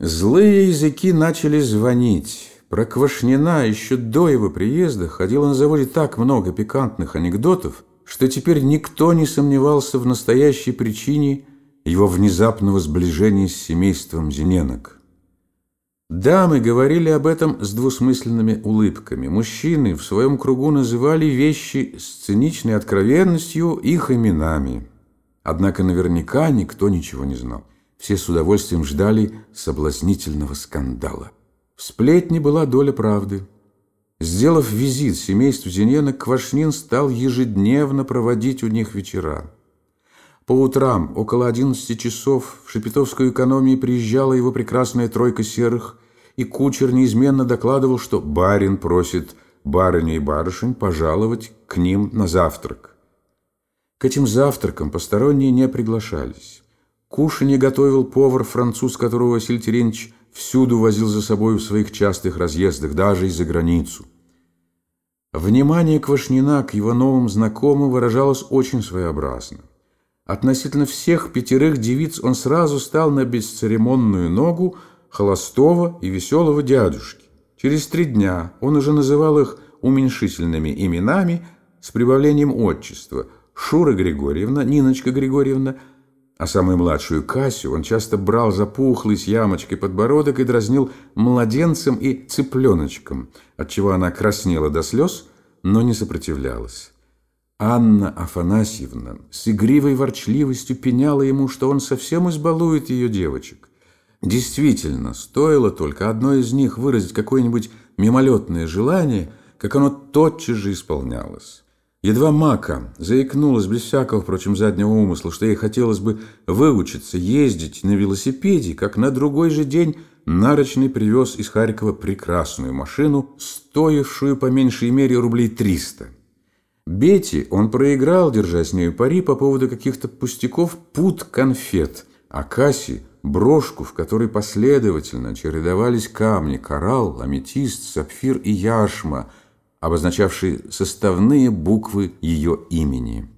Злые языки начали звонить. Про Квашнина еще до его приезда ходило на заводе так много пикантных анекдотов, что теперь никто не сомневался в настоящей причине его внезапного сближения с семейством Зиненок. Дамы говорили об этом с двусмысленными улыбками. Мужчины в своем кругу называли вещи с циничной откровенностью их именами. Однако наверняка никто ничего не знал. Все с удовольствием ждали соблазнительного скандала. В сплетне была доля правды. Сделав визит семейству Зиненок, Квашнин стал ежедневно проводить у них вечера. По утрам, около 11 часов, в Шепетовскую экономию приезжала его прекрасная тройка серых, и кучер неизменно докладывал, что барин просит барыню и барышень пожаловать к ним на завтрак. К этим завтракам посторонние не приглашались. Кушанье готовил повар, француз, которого Василий Терентьевич всюду возил за собой в своих частых разъездах, даже и за границу. Внимание Квашнина к его новым знакомым выражалось очень своеобразно. Относительно всех пятерых девиц он сразу стал на бесцеремонную ногу холостого и веселого дядюшки. Через три дня он уже называл их уменьшительными именами с прибавлением отчества Шура Григорьевна, Ниночка Григорьевна – а самую младшую Касю он часто брал за пухлый с ямочкой подбородок и дразнил младенцем и цыпленочком, отчего она краснела до слез, но не сопротивлялась. Анна Афанасьевна с игривой ворчливостью пеняла ему, что он совсем избалует ее девочек. Действительно, стоило только одной из них выразить какое-нибудь мимолетное желание, как оно тотчас же исполнялось. Едва Мака заикнулась без всякого, впрочем, заднего умысла, что ей хотелось бы выучиться ездить на велосипеде, как на другой же день Нарочный привез из Харькова прекрасную машину, стоившую по меньшей мере рублей 300. Бете он проиграл, держа с нею пари по поводу каких-то пустяков пут конфет, а Касси – брошку, в которой последовательно чередовались камни – коралл, аметист, сапфир и яшма – обозначавший составные буквы ее имени.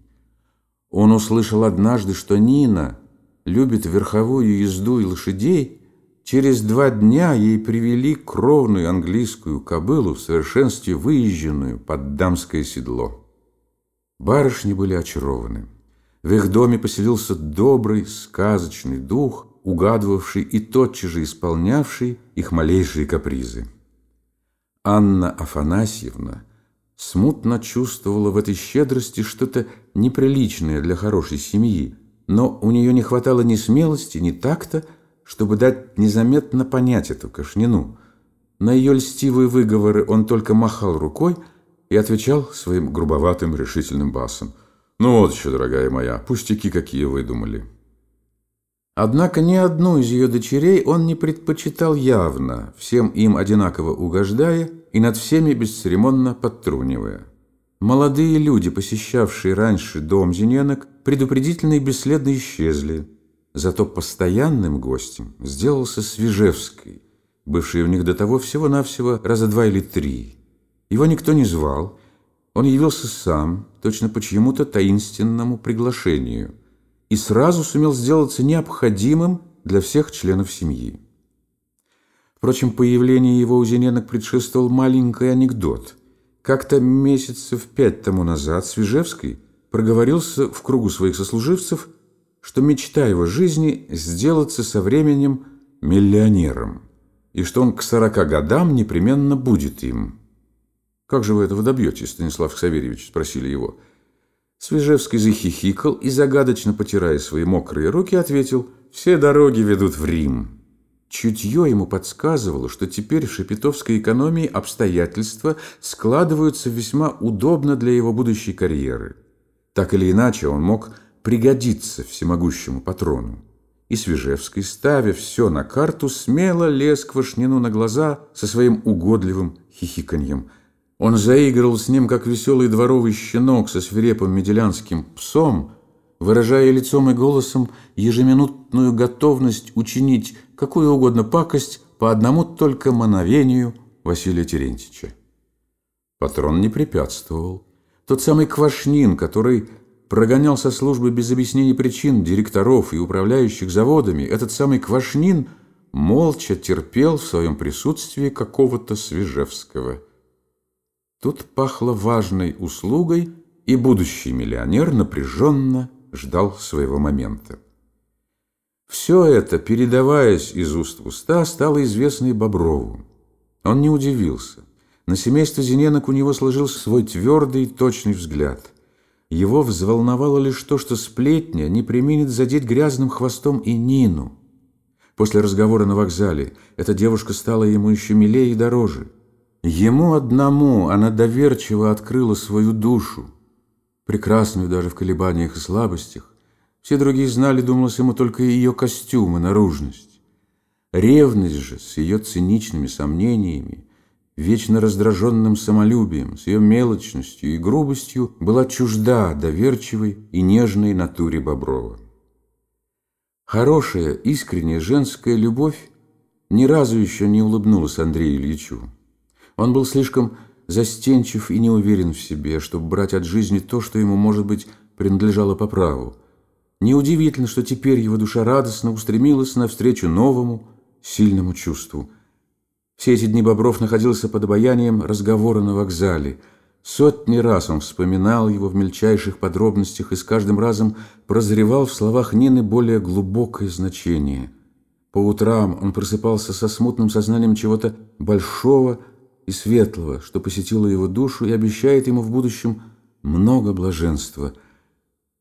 Он услышал однажды, что Нина любит верховую езду и лошадей. Через два дня ей привели кровную английскую кобылу в совершенстве выезженную под дамское седло. Барышни были очарованы. В их доме поселился добрый, сказочный дух, угадывавший и тотчас же исполнявший их малейшие капризы. Анна Афанасьевна смутно чувствовала в этой щедрости что-то неприличное для хорошей семьи, но у нее не хватало ни смелости, ни такта, чтобы дать незаметно понять эту кошнину. На ее льстивые выговоры он только махал рукой и отвечал своим грубоватым решительным басом. «Ну вот еще, дорогая моя, пустяки какие выдумали». Однако ни одну из ее дочерей он не предпочитал явно, всем им одинаково угождая и над всеми бесцеремонно подтрунивая. Молодые люди, посещавшие раньше дом Зиненок, предупредительно и бесследно исчезли. Зато постоянным гостем сделался Свежевский, бывший у них до того всего-навсего раза два или три. Его никто не звал, он явился сам, точно по чьему-то таинственному приглашению – и сразу сумел сделаться необходимым для всех членов семьи. Впрочем, появление его у Зиненок предшествовал маленький анекдот. Как-то месяцев пять тому назад Свежевский проговорился в кругу своих сослуживцев, что мечта его жизни сделаться со временем миллионером, и что он к сорока годам непременно будет им. «Как же вы этого добьетесь, Станислав Саверьевич?» – спросили его – Свежевский захихикал и, загадочно потирая свои мокрые руки, ответил «Все дороги ведут в Рим». Чутье ему подсказывало, что теперь в шепетовской экономии обстоятельства складываются весьма удобно для его будущей карьеры. Так или иначе, он мог пригодиться всемогущему патрону. И Свежевский, ставя все на карту, смело лез к Вашнину на глаза со своим угодливым хихиканьем – он заигрывал с ним, как веселый дворовый щенок со свирепым меделянским псом, выражая лицом и голосом ежеминутную готовность учинить какую угодно пакость по одному только мановению Василия Терентьевича. Патрон не препятствовал. Тот самый Квашнин, который прогонял со службы без объяснений причин директоров и управляющих заводами, этот самый Квашнин молча терпел в своем присутствии какого-то Свежевского. Тут пахло важной услугой, и будущий миллионер напряженно ждал своего момента. Все это, передаваясь из уст в уста, стало известно и Боброву. Он не удивился. На семейство Зиненок у него сложился свой твердый точный взгляд. Его взволновало лишь то, что сплетня не применит задеть грязным хвостом и Нину. После разговора на вокзале эта девушка стала ему еще милее и дороже. Ему одному она доверчиво открыла свою душу, прекрасную даже в колебаниях и слабостях. Все другие знали, думалось ему, только ее костюм и наружность. Ревность же с ее циничными сомнениями, вечно раздраженным самолюбием, с ее мелочностью и грубостью была чужда доверчивой и нежной натуре Боброва. Хорошая, искренняя женская любовь ни разу еще не улыбнулась Андрею Ильичу. Он был слишком застенчив и не уверен в себе, чтобы брать от жизни то, что ему, может быть, принадлежало по праву. Неудивительно, что теперь его душа радостно устремилась навстречу новому, сильному чувству. Все эти дни Бобров находился под обаянием разговора на вокзале. Сотни раз он вспоминал его в мельчайших подробностях и с каждым разом прозревал в словах Нины более глубокое значение. По утрам он просыпался со смутным сознанием чего-то большого, и светлого, что посетило его душу и обещает ему в будущем много блаженства.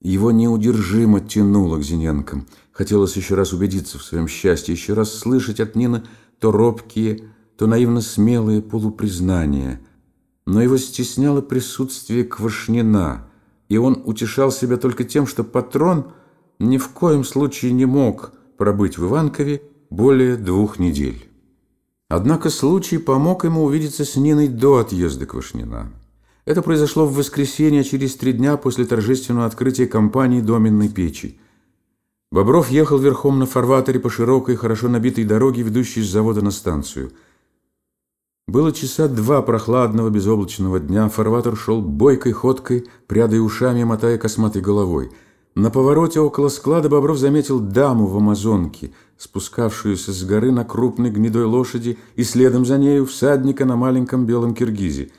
Его неудержимо тянуло к Зиненкам. Хотелось еще раз убедиться в своем счастье, еще раз слышать от Нины то робкие, то наивно смелые полупризнания. Но его стесняло присутствие Квашнина, и он утешал себя только тем, что патрон ни в коем случае не мог пробыть в Иванкове более двух недель. Однако случай помог ему увидеться с Ниной до отъезда Квашнина. Это произошло в воскресенье через три дня после торжественного открытия компании доменной печи. Бобров ехал верхом на фарватере по широкой, хорошо набитой дороге, ведущей с завода на станцию. Было часа два прохладного безоблачного дня, фарватер шел бойкой ходкой, прядая ушами, мотая косматой головой – на повороте около склада Бобров заметил даму в амазонке, спускавшуюся с горы на крупной гнедой лошади, и следом за нею всадника на маленьком белом киргизе.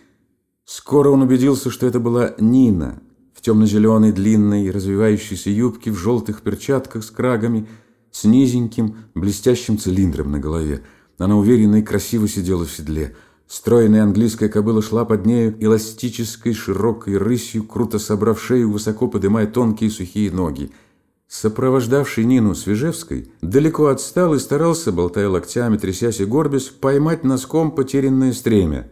Скоро он убедился, что это была Нина в темно-зеленой длинной развивающейся юбке, в желтых перчатках с крагами, с низеньким блестящим цилиндром на голове. Она уверенно и красиво сидела в седле – Стройная английская кобыла шла под нею эластической широкой рысью, круто собрав шею, высоко подымая тонкие сухие ноги. Сопровождавший Нину Свежевской далеко отстал и старался, болтая локтями, трясясь и горбясь, поймать носком потерянное стремя.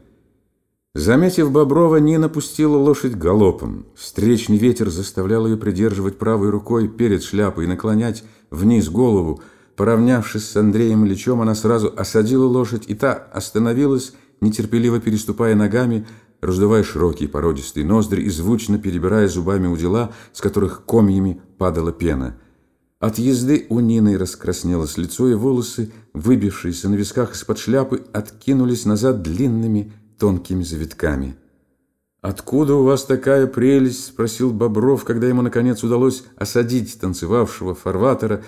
Заметив Боброва, Нина пустила лошадь галопом. Встречный ветер заставлял ее придерживать правой рукой перед шляпой и наклонять вниз голову. Поравнявшись с Андреем Ильичем, она сразу осадила лошадь, и та остановилась, нетерпеливо переступая ногами, раздувая широкие породистые ноздри и звучно перебирая зубами у дела, с которых комьями падала пена. От езды у Нины раскраснелось лицо, и волосы, выбившиеся на висках из-под шляпы, откинулись назад длинными тонкими завитками. «Откуда у вас такая прелесть?» – спросил Бобров, когда ему, наконец, удалось осадить танцевавшего фарватера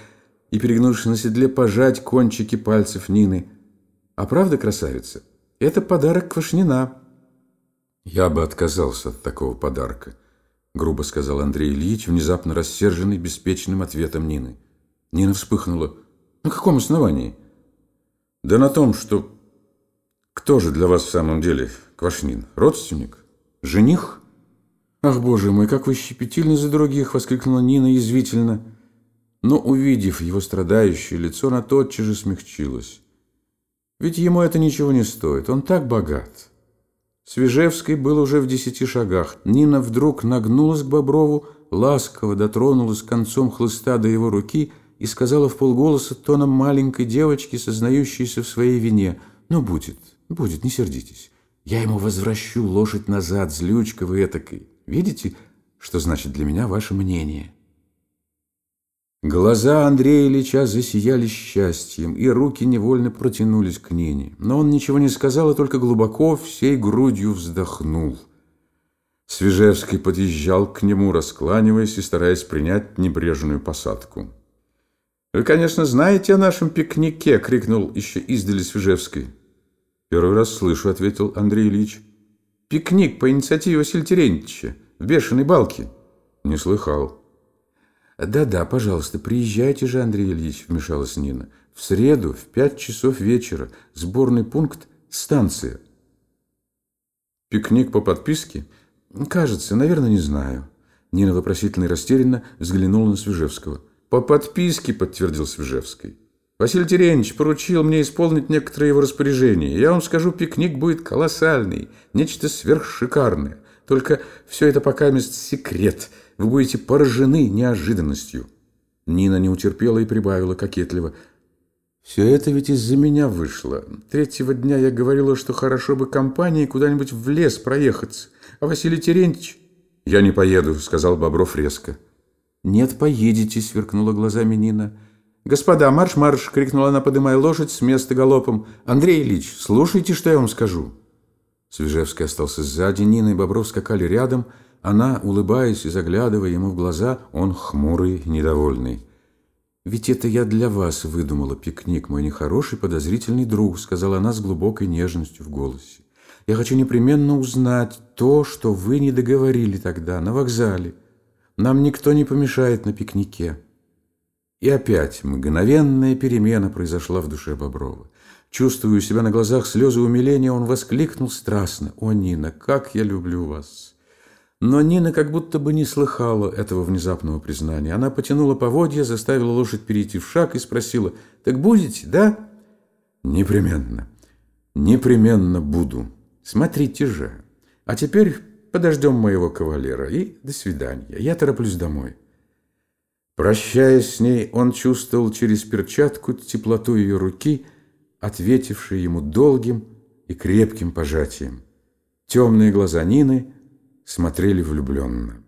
и, перегнувшись на седле, пожать кончики пальцев Нины. «А правда, красавица?» Это подарок Квашнина». «Я бы отказался от такого подарка», — грубо сказал Андрей Ильич, внезапно рассерженный беспечным ответом Нины. Нина вспыхнула. «На каком основании?» «Да на том, что... Кто же для вас в самом деле Квашнин? Родственник? Жених?» «Ах, боже мой, как вы щепетильны за других!» — воскликнула Нина язвительно. Но, увидев его страдающее лицо, она тотчас же смягчилась. Ведь ему это ничего не стоит, он так богат. Свежевский был уже в десяти шагах. Нина вдруг нагнулась к Боброву, ласково дотронулась концом хлыста до его руки и сказала в полголоса тоном маленькой девочки, сознающейся в своей вине, «Ну, будет, будет, не сердитесь. Я ему возвращу лошадь назад, злючка вы этакой. Видите, что значит для меня ваше мнение?» Глаза Андрея Ильича засияли счастьем, и руки невольно протянулись к Нине. Но он ничего не сказал, а только глубоко всей грудью вздохнул. Свежевский подъезжал к нему, раскланиваясь и стараясь принять небрежную посадку. «Вы, конечно, знаете о нашем пикнике!» — крикнул еще издали Свежевской. «Первый раз слышу», — ответил Андрей Ильич. «Пикник по инициативе Василия Терентьевича в Бешеной Балке». «Не слыхал». «Да-да, пожалуйста, приезжайте же, Андрей Ильич», — вмешалась Нина. «В среду в пять часов вечера. Сборный пункт «Станция». «Пикник по подписке?» «Кажется, наверное, не знаю». Нина вопросительно и растерянно взглянула на Свежевского. «По подписке», — подтвердил Свежевский. «Василий Терентьевич поручил мне исполнить некоторые его распоряжения. Я вам скажу, пикник будет колоссальный, нечто сверхшикарное. Только все это пока мест секрет. Вы будете поражены неожиданностью». Нина не утерпела и прибавила кокетливо. «Все это ведь из-за меня вышло. Третьего дня я говорила, что хорошо бы компании куда-нибудь в лес проехаться. А Василий Терентьевич...» «Я не поеду», — сказал Бобров резко. «Нет, поедете», — сверкнула глазами Нина. «Господа, марш-марш!» — крикнула она, подымая лошадь с места галопом. «Андрей Ильич, слушайте, что я вам скажу!» Свежевский остался сзади, Нина и Бобров скакали рядом. Она, улыбаясь и заглядывая ему в глаза, он хмурый, недовольный. «Ведь это я для вас выдумала пикник, мой нехороший подозрительный друг», сказала она с глубокой нежностью в голосе. «Я хочу непременно узнать то, что вы не договорили тогда на вокзале. Нам никто не помешает на пикнике». И опять мгновенная перемена произошла в душе Боброва. Чувствуя себя на глазах слезы умиления, он воскликнул страстно. «О, Нина, как я люблю вас!» Но Нина как будто бы не слыхала этого внезапного признания. Она потянула поводья, заставила лошадь перейти в шаг и спросила, «Так будете, да?» «Непременно, непременно буду. Смотрите же. А теперь подождем моего кавалера и до свидания. Я тороплюсь домой». Прощаясь с ней, он чувствовал через перчатку теплоту ее руки, ответившей ему долгим и крепким пожатием. Темные глаза Нины – смотрели влюбленно.